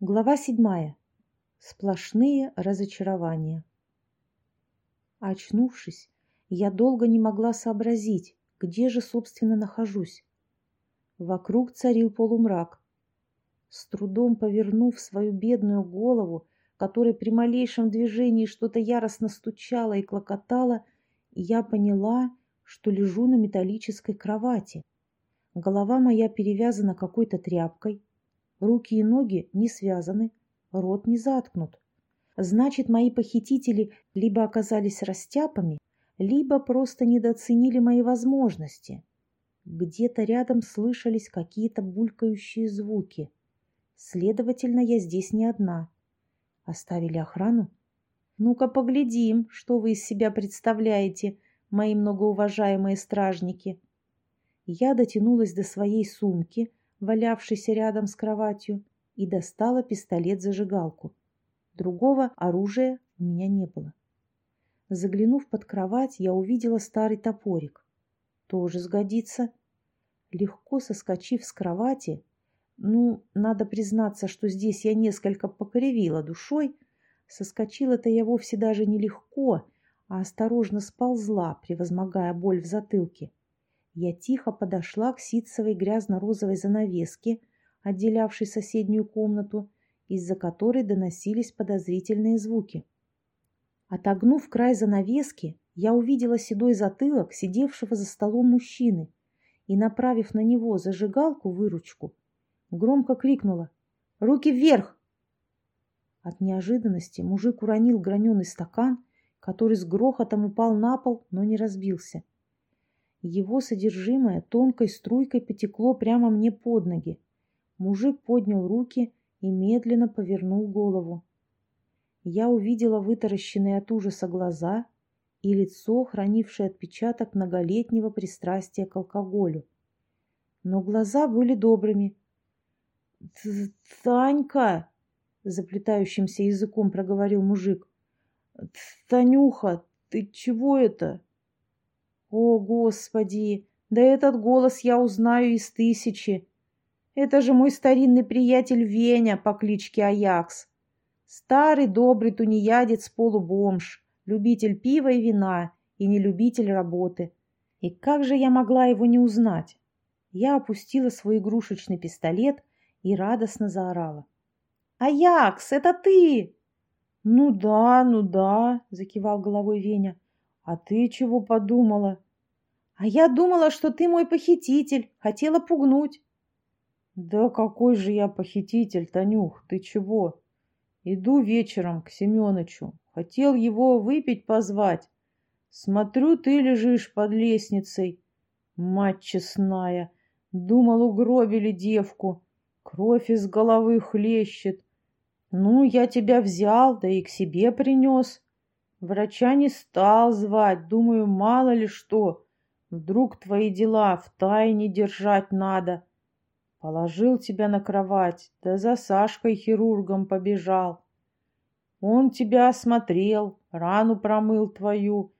Глава седьмая. Сплошные разочарования. Очнувшись, я долго не могла сообразить, где же, собственно, нахожусь. Вокруг царил полумрак. С трудом повернув свою бедную голову, которой при малейшем движении что-то яростно стучало и клокотало, я поняла, что лежу на металлической кровати. Голова моя перевязана какой-то тряпкой, Руки и ноги не связаны, рот не заткнут. Значит, мои похитители либо оказались растяпами, либо просто недооценили мои возможности. Где-то рядом слышались какие-то булькающие звуки. Следовательно, я здесь не одна. Оставили охрану? Ну-ка поглядим, что вы из себя представляете, мои многоуважаемые стражники. Я дотянулась до своей сумки, валявшийся рядом с кроватью, и достала пистолет-зажигалку. Другого оружия у меня не было. Заглянув под кровать, я увидела старый топорик. Тоже сгодится. Легко соскочив с кровати, ну, надо признаться, что здесь я несколько покривила душой, соскочила-то я вовсе даже не легко, а осторожно сползла, превозмогая боль в затылке. Я тихо подошла к ситцевой грязно-розовой занавеске, отделявшей соседнюю комнату, из-за которой доносились подозрительные звуки. Отогнув край занавески, я увидела седой затылок сидевшего за столом мужчины и, направив на него зажигалку-выручку, громко крикнула «Руки вверх!». От неожиданности мужик уронил граненый стакан, который с грохотом упал на пол, но не разбился. Его содержимое тонкой струйкой потекло прямо мне под ноги. Мужик поднял руки и медленно повернул голову. Я увидела вытаращенные от ужаса глаза и лицо, хранившее отпечаток многолетнего пристрастия к алкоголю. Но глаза были добрыми. «Танька!» — заплетающимся языком проговорил мужик. «Танюха, ты чего это?» О, Господи! Да этот голос я узнаю из тысячи. Это же мой старинный приятель Веня по кличке Аякс. Старый добрый тунеядец-полубомж, любитель пива и вина и не любитель работы. И как же я могла его не узнать? Я опустила свой игрушечный пистолет и радостно заорала. «Аякс, это ты!» «Ну да, ну да», — закивал головой Веня. А ты чего подумала? А я думала, что ты мой похититель, хотела пугнуть. Да какой же я похититель, Танюх, ты чего? Иду вечером к Семёнычу. Хотел его выпить позвать. Смотрю, ты лежишь под лестницей. Мать честная, думал, угробили девку. Кровь из головы хлещет. Ну, я тебя взял, да и к себе принес. Врача не стал звать, думаю, мало ли что. Вдруг твои дела в тайне держать надо. Положил тебя на кровать, да за Сашкой хирургом побежал. Он тебя осмотрел, рану промыл твою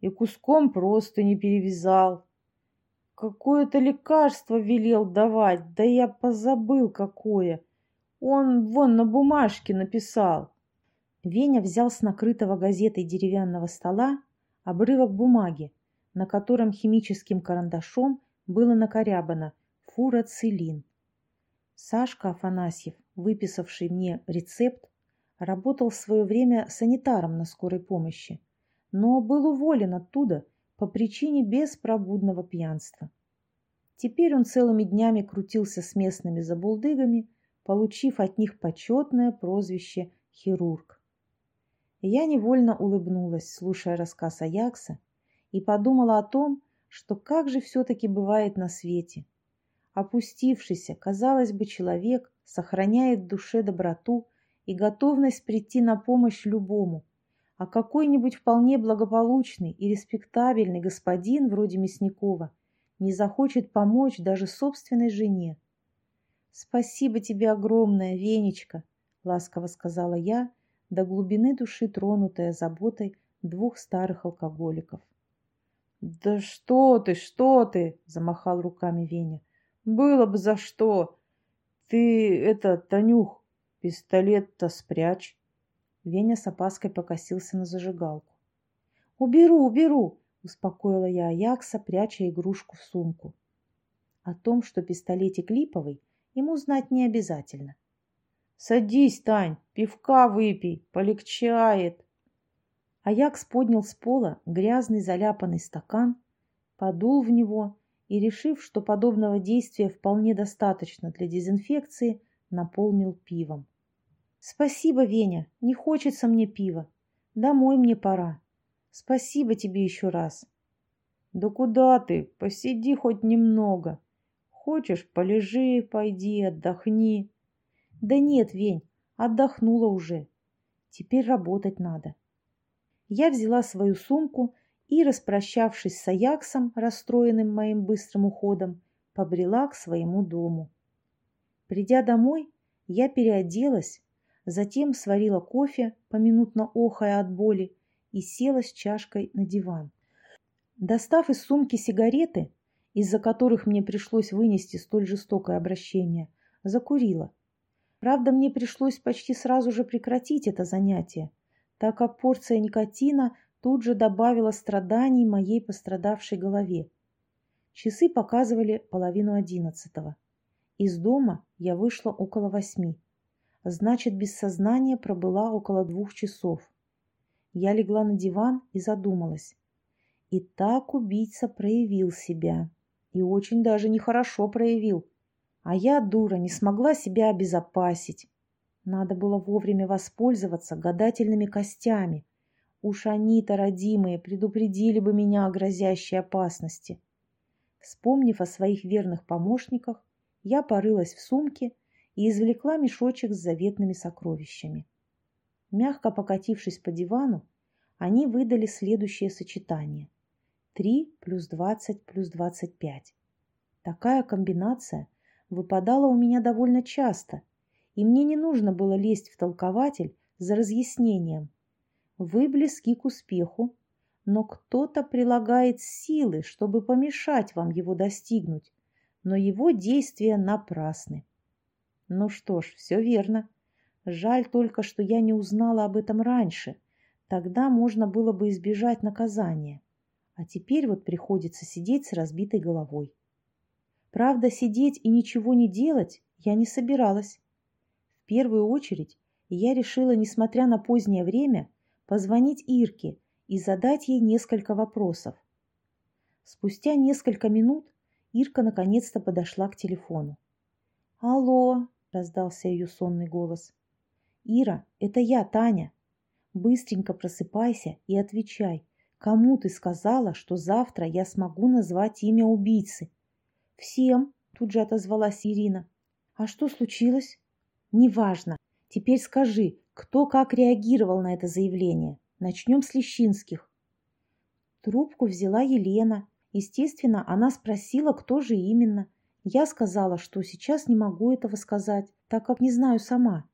и куском просто не перевязал. Какое-то лекарство велел давать, да я позабыл какое. Он вон на бумажке написал. Веня взял с накрытого газетой деревянного стола обрывок бумаги, на котором химическим карандашом было накорябано «Фурацилин». Сашка Афанасьев, выписавший мне рецепт, работал в свое время санитаром на скорой помощи, но был уволен оттуда по причине беспробудного пьянства. Теперь он целыми днями крутился с местными забулдыгами, получив от них почетное прозвище «хирург». Я невольно улыбнулась, слушая рассказ Аякса, и подумала о том, что как же все-таки бывает на свете. Опустившийся, казалось бы, человек сохраняет в душе доброту и готовность прийти на помощь любому, а какой-нибудь вполне благополучный и респектабельный господин вроде Мясникова не захочет помочь даже собственной жене. «Спасибо тебе огромное, Венечка!» — ласково сказала я, до глубины души тронутая заботой двух старых алкоголиков. «Да что ты, что ты!» — замахал руками Веня. «Было бы за что! Ты, это, Танюх, Пистолет-то спрячь. Веня с опаской покосился на зажигалку. «Уберу, уберу!» – успокоила я Аякса, пряча игрушку в сумку. О том, что пистолетик липовый, ему знать не обязательно. «Садись, Тань, пивка выпей, полегчает!» Аякс поднял с пола грязный заляпанный стакан, подул в него и, решив, что подобного действия вполне достаточно для дезинфекции, наполнил пивом. «Спасибо, Веня, не хочется мне пива. Домой мне пора. Спасибо тебе еще раз». «Да куда ты? Посиди хоть немного. Хочешь, полежи, пойди, отдохни». «Да нет, Вень, отдохнула уже. Теперь работать надо». Я взяла свою сумку и, распрощавшись с Аяксом, расстроенным моим быстрым уходом, побрела к своему дому. Придя домой, я переоделась, затем сварила кофе, поминутно охая от боли, и села с чашкой на диван. Достав из сумки сигареты, из-за которых мне пришлось вынести столь жестокое обращение, закурила. Правда, мне пришлось почти сразу же прекратить это занятие, так как порция никотина тут же добавила страданий моей пострадавшей голове. Часы показывали половину одиннадцатого. Из дома я вышла около восьми. Значит, без сознания пробыла около двух часов. Я легла на диван и задумалась. И так убийца проявил себя. И очень даже нехорошо проявил. А я, дура, не смогла себя обезопасить. Надо было вовремя воспользоваться гадательными костями. Уж они-то, родимые, предупредили бы меня о грозящей опасности. Вспомнив о своих верных помощниках, я порылась в сумке и извлекла мешочек с заветными сокровищами. Мягко покатившись по дивану, они выдали следующее сочетание. 3 плюс 20 плюс 25. Такая комбинация выпадала у меня довольно часто, и мне не нужно было лезть в толкователь за разъяснением. Вы близки к успеху, но кто-то прилагает силы, чтобы помешать вам его достигнуть, но его действия напрасны. Ну что ж, все верно. Жаль только, что я не узнала об этом раньше. Тогда можно было бы избежать наказания. А теперь вот приходится сидеть с разбитой головой. Правда, сидеть и ничего не делать я не собиралась. В первую очередь я решила, несмотря на позднее время, позвонить Ирке и задать ей несколько вопросов. Спустя несколько минут Ирка наконец-то подошла к телефону. «Алло!» – раздался ее сонный голос. «Ира, это я, Таня. Быстренько просыпайся и отвечай, кому ты сказала, что завтра я смогу назвать имя убийцы?» «Всем!» – тут же отозвалась Ирина. «А что случилось?» «Неважно. Теперь скажи, кто как реагировал на это заявление. Начнем с Лещинских». Трубку взяла Елена Естественно, она спросила, кто же именно. Я сказала, что сейчас не могу этого сказать, так как не знаю сама.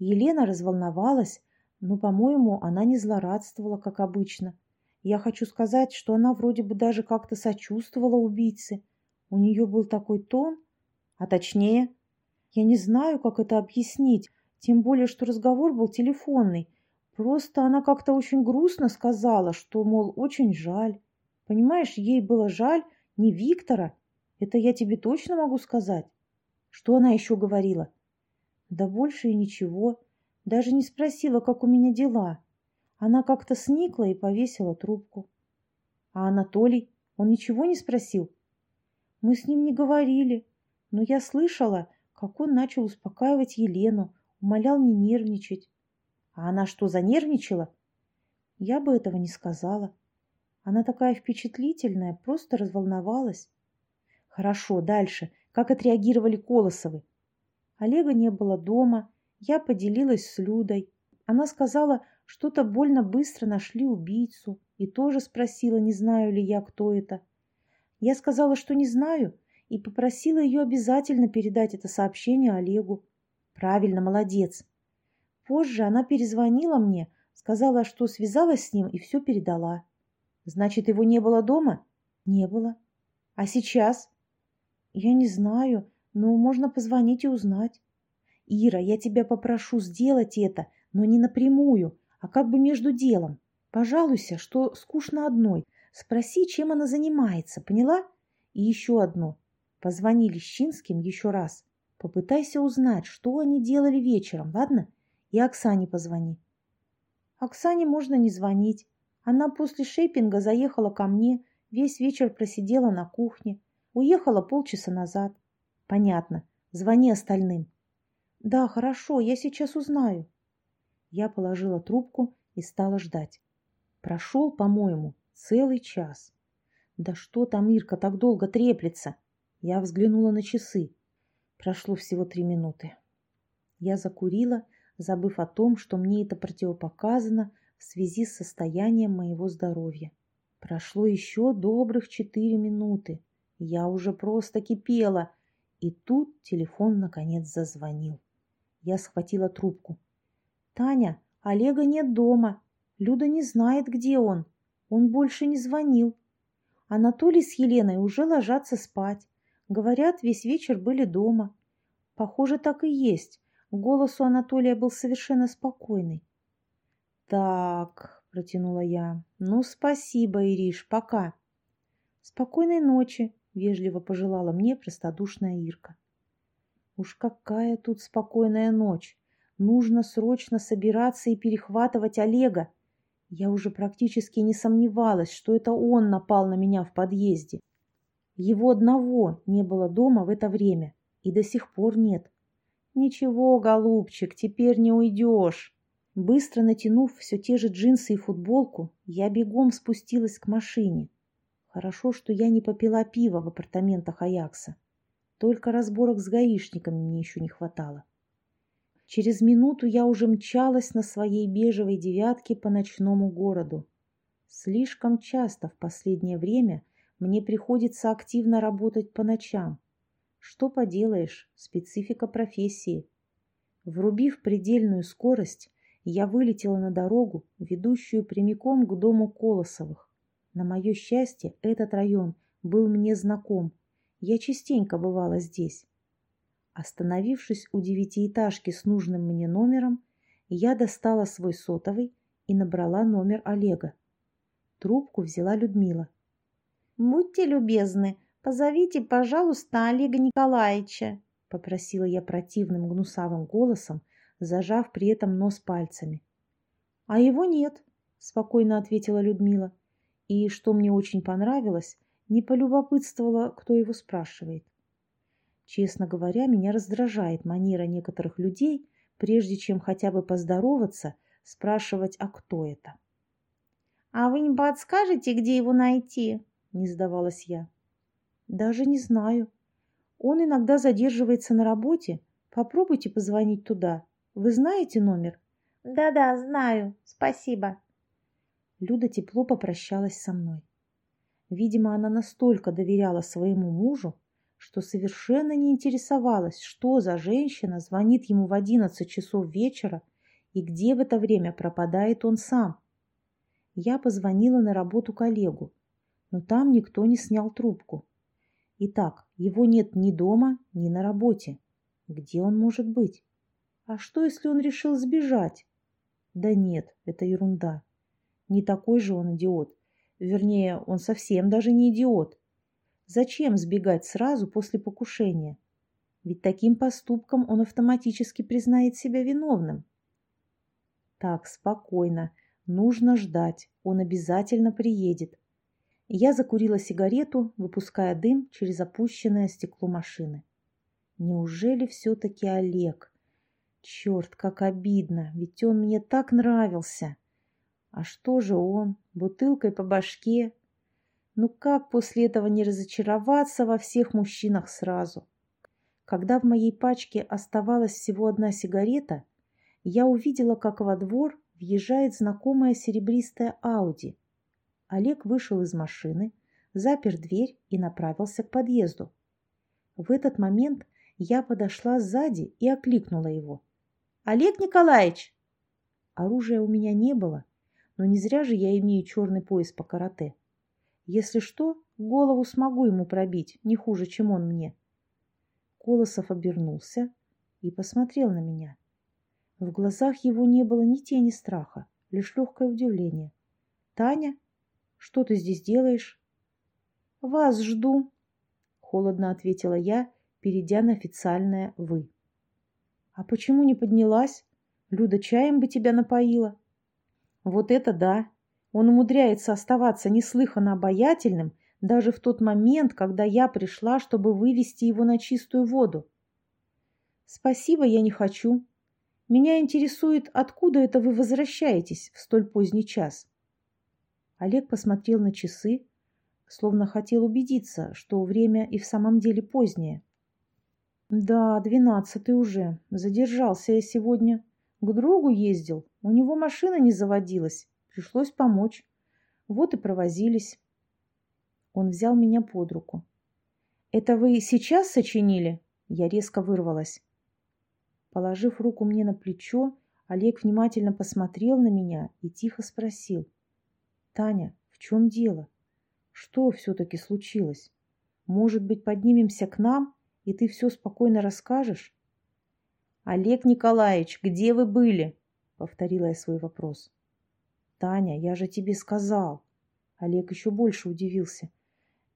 Елена разволновалась, но, по-моему, она не злорадствовала, как обычно. Я хочу сказать, что она вроде бы даже как-то сочувствовала убийце. У нее был такой тон, а точнее, я не знаю, как это объяснить, тем более, что разговор был телефонный. Просто она как-то очень грустно сказала, что, мол, очень жаль. Понимаешь, ей было жаль не Виктора. Это я тебе точно могу сказать. Что она еще говорила? Да больше и ничего. Даже не спросила, как у меня дела. Она как-то сникла и повесила трубку. А Анатолий? Он ничего не спросил? Мы с ним не говорили, но я слышала, как он начал успокаивать Елену, умолял не нервничать. А она что, занервничала? Я бы этого не сказала. Она такая впечатлительная, просто разволновалась. Хорошо, дальше. Как отреагировали Колосовы? Олега не было дома. Я поделилась с Людой. Она сказала, что-то больно быстро нашли убийцу. И тоже спросила, не знаю ли я, кто это. Я сказала, что не знаю, и попросила ее обязательно передать это сообщение Олегу. Правильно, молодец. Позже она перезвонила мне, сказала, что связалась с ним и все передала. Значит, его не было дома? Не было. А сейчас? Я не знаю, но можно позвонить и узнать. Ира, я тебя попрошу сделать это, но не напрямую, а как бы между делом. Пожалуйся, что скучно одной. Спроси, чем она занимается, поняла? И еще одно. Позвони Лещинским еще раз. Попытайся узнать, что они делали вечером, ладно? И Оксане позвони. Оксане можно не звонить. Она после шейпинга заехала ко мне, весь вечер просидела на кухне. Уехала полчаса назад. Понятно. Звони остальным. Да, хорошо, я сейчас узнаю. Я положила трубку и стала ждать. Прошел, по-моему, целый час. Да что там Ирка так долго треплется? Я взглянула на часы. Прошло всего три минуты. Я закурила, забыв о том, что мне это противопоказано в связи с состоянием моего здоровья. Прошло еще добрых четыре минуты. Я уже просто кипела. И тут телефон наконец зазвонил. Я схватила трубку. «Таня, Олега нет дома. Люда не знает, где он. Он больше не звонил. Анатолий с Еленой уже ложатся спать. Говорят, весь вечер были дома. Похоже, так и есть. Голос у Анатолия был совершенно спокойный. «Так», — протянула я, — «ну, спасибо, Ириш, пока». «Спокойной ночи», — вежливо пожелала мне простодушная Ирка. Уж какая тут спокойная ночь. Нужно срочно собираться и перехватывать Олега. Я уже практически не сомневалась, что это он напал на меня в подъезде. Его одного не было дома в это время, и до сих пор нет. Ничего, голубчик, теперь не уйдешь. Быстро натянув все те же джинсы и футболку, я бегом спустилась к машине. Хорошо, что я не попила пива в апартаментах Аякса. Только разборок с гаишниками мне еще не хватало. Через минуту я уже мчалась на своей бежевой девятке по ночному городу. Слишком часто в последнее время мне приходится активно работать по ночам. Что поделаешь, специфика профессии. Врубив предельную скорость, я вылетела на дорогу, ведущую прямиком к дому Колосовых. На мое счастье, этот район был мне знаком. Я частенько бывала здесь. Остановившись у девятиэтажки с нужным мне номером, я достала свой сотовый и набрала номер Олега. Трубку взяла Людмила. «Будьте любезны, позовите, пожалуйста, Олега Николаевича», попросила я противным гнусавым голосом, зажав при этом нос пальцами. «А его нет», — спокойно ответила Людмила. И, что мне очень понравилось, не полюбопытствовала, кто его спрашивает. Честно говоря, меня раздражает манера некоторых людей, прежде чем хотя бы поздороваться, спрашивать, а кто это. «А вы не подскажете, где его найти?» – не сдавалась я. «Даже не знаю. Он иногда задерживается на работе. Попробуйте позвонить туда. Вы знаете номер?» «Да-да, знаю. Спасибо». Люда тепло попрощалась со мной. Видимо, она настолько доверяла своему мужу, что совершенно не интересовалась, что за женщина звонит ему в одиннадцать часов вечера и где в это время пропадает он сам. Я позвонила на работу коллегу, но там никто не снял трубку. Итак, его нет ни дома, ни на работе. Где он может быть? А что, если он решил сбежать? Да нет, это ерунда. Не такой же он идиот. Вернее, он совсем даже не идиот. Зачем сбегать сразу после покушения? Ведь таким поступком он автоматически признает себя виновным. Так, спокойно. Нужно ждать. Он обязательно приедет. Я закурила сигарету, выпуская дым через опущенное стекло машины. Неужели все-таки Олег? Черт, как обидно, ведь он мне так нравился. А что же он? Бутылкой по башке, ну как после этого не разочароваться во всех мужчинах сразу? Когда в моей пачке оставалась всего одна сигарета, я увидела, как во двор въезжает знакомая серебристая Ауди. Олег вышел из машины, запер дверь и направился к подъезду. В этот момент я подошла сзади и окликнула его. «Олег Николаевич!» Оружия у меня не было, но не зря же я имею черный пояс по карате. Если что, голову смогу ему пробить, не хуже, чем он мне. Колосов обернулся, и посмотрел на меня. В глазах его не было ни тени страха, лишь легкое удивление. «Таня, что ты здесь делаешь?» «Вас жду», — холодно ответила я, перейдя на официальное «вы». «А почему не поднялась? Люда чаем бы тебя напоила». «Вот это да! Он умудряется оставаться неслыханно обаятельным даже в тот момент, когда я пришла, чтобы вывести его на чистую воду. Спасибо, я не хочу. Меня интересует, откуда это вы возвращаетесь в столь поздний час. Олег посмотрел на часы, словно хотел убедиться, что время и в самом деле позднее. Да, двенадцатый уже. Задержался я сегодня. К другу ездил. У него машина не заводилась. Пришлось помочь. Вот и провозились. Он взял меня под руку. «Это вы сейчас сочинили?» Я резко вырвалась. Положив руку мне на плечо, Олег внимательно посмотрел на меня и тихо спросил. «Таня, в чем дело? Что все-таки случилось? Может быть, поднимемся к нам, и ты все спокойно расскажешь?» «Олег Николаевич, где вы были?» — повторила я свой вопрос. «Таня, я же тебе сказал». Олег еще больше удивился.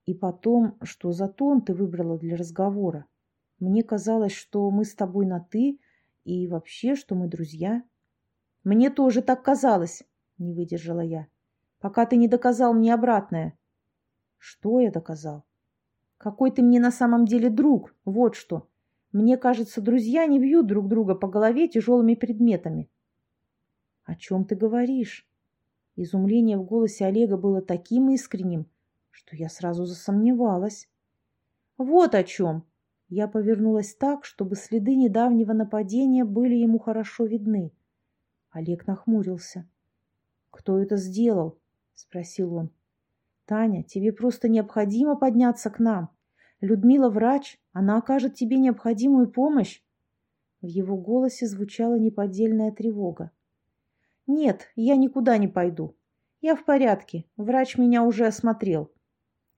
И потом, что за тон ты выбрала для разговора? Мне казалось, что мы с тобой на «ты» и вообще, что мы друзья. Мне тоже так казалось, не выдержала я, пока ты не доказал мне обратное. Что я доказал? Какой ты мне на самом деле друг, вот что. Мне кажется, друзья не бьют друг друга по голове тяжелыми предметами. О чем ты говоришь? Изумление в голосе Олега было таким искренним, что я сразу засомневалась. Вот о чем. Я повернулась так, чтобы следы недавнего нападения были ему хорошо видны. Олег нахмурился. «Кто это сделал?» — спросил он. «Таня, тебе просто необходимо подняться к нам. Людмила врач, она окажет тебе необходимую помощь». В его голосе звучала неподдельная тревога. «Нет, я никуда не пойду. Я в порядке. Врач меня уже осмотрел.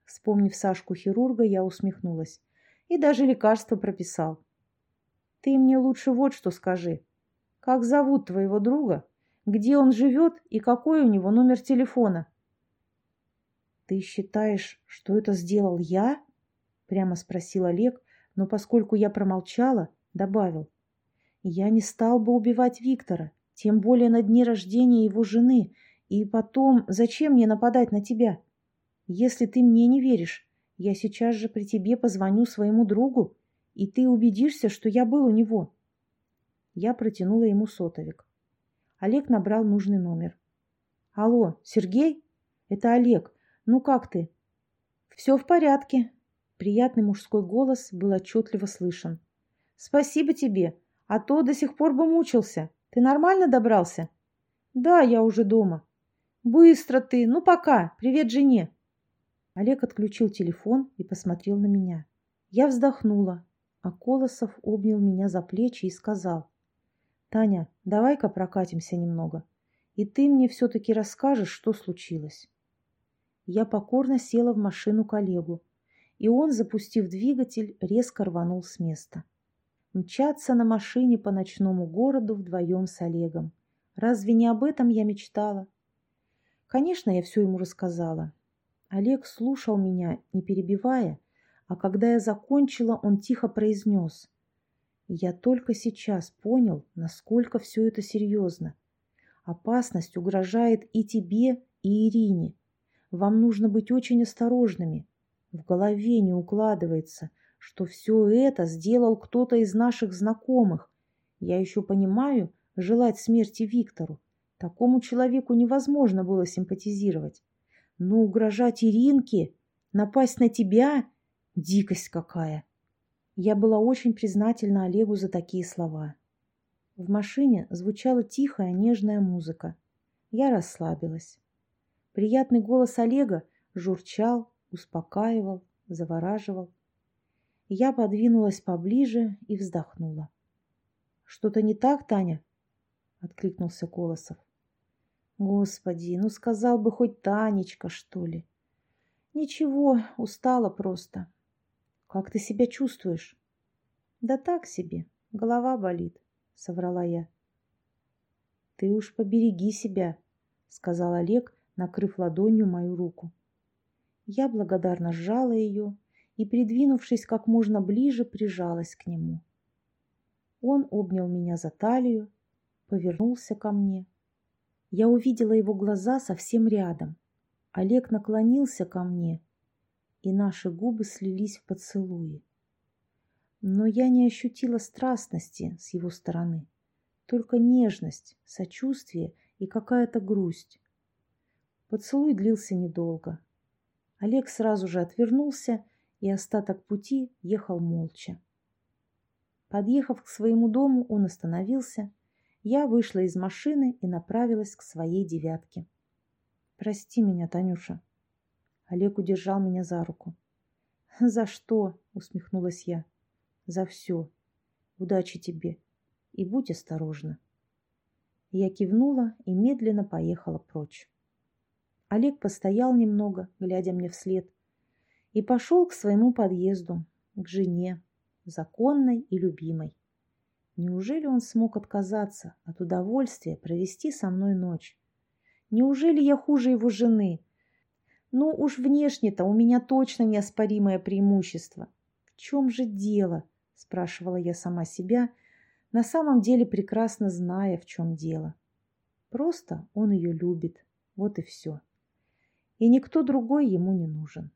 Вспомнив Сашку-хирурга, я усмехнулась. И даже лекарство прописал. Ты мне лучше вот что скажи. Как зовут твоего друга? Где он живет и какой у него номер телефона? Ты считаешь, что это сделал я? Прямо спросил Олег, но поскольку я промолчала, добавил. Я не стал бы убивать Виктора, тем более на дне рождения его жены. И потом, зачем мне нападать на тебя? Если ты мне не веришь, я сейчас же при тебе позвоню своему другу, и ты убедишься, что я был у него. Я протянула ему сотовик. Олег набрал нужный номер. Алло, Сергей? Это Олег. Ну как ты? Все в порядке. Приятный мужской голос был отчетливо слышен. Спасибо тебе, а то до сих пор бы мучился. Ты нормально добрался? Да, я уже дома. Быстро ты. Ну пока. Привет жене. Олег отключил телефон и посмотрел на меня. Я вздохнула, а Колосов обнял меня за плечи и сказал. «Таня, давай-ка прокатимся немного, и ты мне все-таки расскажешь, что случилось». Я покорно села в машину к Олегу, и он, запустив двигатель, резко рванул с места. Мчаться на машине по ночному городу вдвоем с Олегом. Разве не об этом я мечтала? Конечно, я все ему рассказала, Олег слушал меня, не перебивая, а когда я закончила, он тихо произнес. Я только сейчас понял, насколько все это серьезно. Опасность угрожает и тебе, и Ирине. Вам нужно быть очень осторожными. В голове не укладывается, что все это сделал кто-то из наших знакомых. Я еще понимаю желать смерти Виктору. Такому человеку невозможно было симпатизировать. Но угрожать Иринке, напасть на тебя — дикость какая. Я была очень признательна Олегу за такие слова. В машине звучала тихая, нежная музыка. Я расслабилась. Приятный голос Олега журчал, успокаивал, завораживал. Я подвинулась поближе и вздохнула. «Что-то не так, Таня?» — откликнулся Колосов. Господи, ну сказал бы хоть Танечка, что ли. Ничего, устала просто. Как ты себя чувствуешь? Да так себе. Голова болит, соврала я. Ты уж побереги себя, сказал Олег, накрыв ладонью мою руку. Я благодарно сжала ее и, придвинувшись как можно ближе, прижалась к нему. Он обнял меня за талию, повернулся ко мне. Я увидела его глаза совсем рядом. Олег наклонился ко мне, и наши губы слились в поцелуи. Но я не ощутила страстности с его стороны, только нежность, сочувствие и какая-то грусть. Поцелуй длился недолго. Олег сразу же отвернулся и остаток пути ехал молча. Подъехав к своему дому, он остановился. Я вышла из машины и направилась к своей девятке. «Прости меня, Танюша». Олег удержал меня за руку. «За что?» — усмехнулась я. «За все. Удачи тебе. И будь осторожна». Я кивнула и медленно поехала прочь. Олег постоял немного, глядя мне вслед, и пошел к своему подъезду, к жене, законной и любимой. Неужели он смог отказаться от удовольствия провести со мной ночь? Неужели я хуже его жены? Ну уж внешне-то у меня точно неоспоримое преимущество. В чем же дело? Спрашивала я сама себя, на самом деле прекрасно зная, в чем дело. Просто он ее любит. Вот и все. И никто другой ему не нужен.